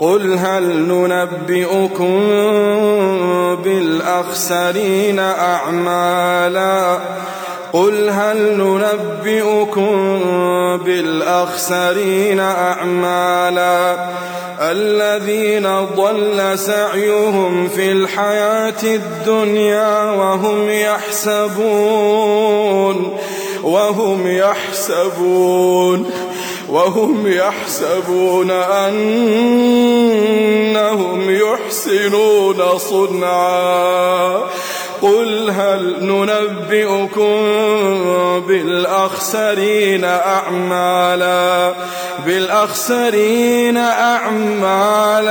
قل هل ننبئكم بالأخسرين أعمالا قل هل ننبئكم بالأخسرين أعمالا الذين ضل سعيهم في الحياة الدنيا وهم يحسبون وهم يحسبون وهم يحسبون أنهم يحسنون صنعا. قل هل ننبئكم بالأخسرين أعمالا؟ بالأخسرين أعمالا.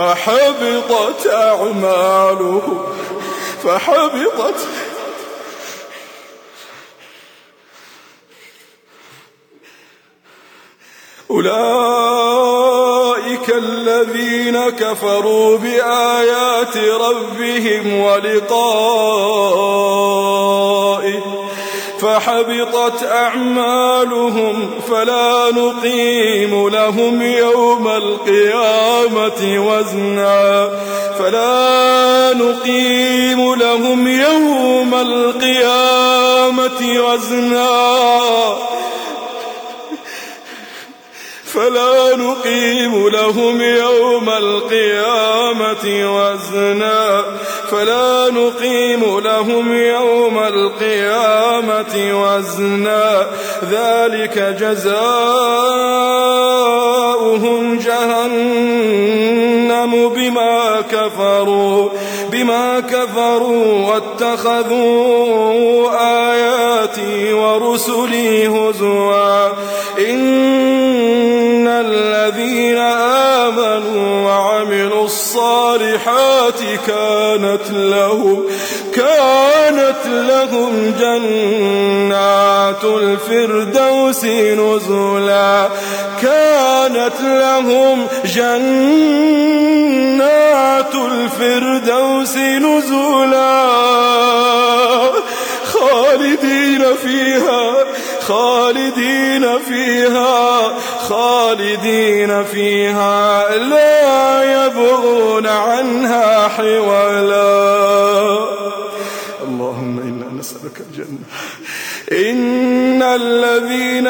فحبطت أعمالهم. فحبطت. أولئك الذين كفروا بآيات ربهم ولقائه فحبطت أعمالهم فلا نقيم لهم يوم القيامة وزنا فلا نقيم لهم يوم القيامة وزنا فلا نقيم لهم يوم القيامة وزنا فلا نقيم لهم يوم القيامة وزنا. ذلك جزاؤهم جهنم بما كفروا بما كفروا واتخذوا آياتي ورسلي هزوا. إن الذين كانت لهم كانت لهم جنات الفردوس نزلا كانت لهم جنات الفردوس نزلا. فيها خالدين فيها لا يبغون عنها حولا. اللهم إنا نسألك الجنة. إن الذين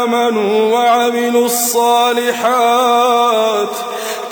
آمنوا وعملوا الصالحات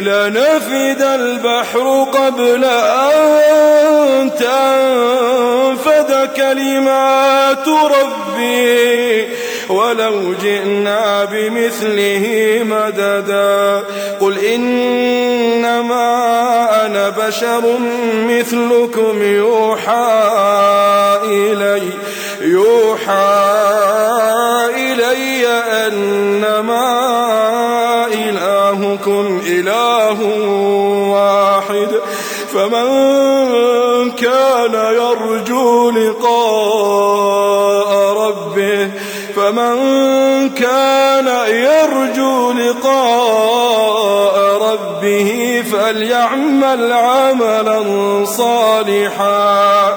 لنفد البحر قبل أن تنفد كلمات ربي ولو جئنا بمثله مددا. قل إنما أنا بشر مثلكم يوحى إلي يوحى واحد فمن كان يرجو لقاء ربه فمن كان يرجو لقاء ربه فليعمل عملا صالحا.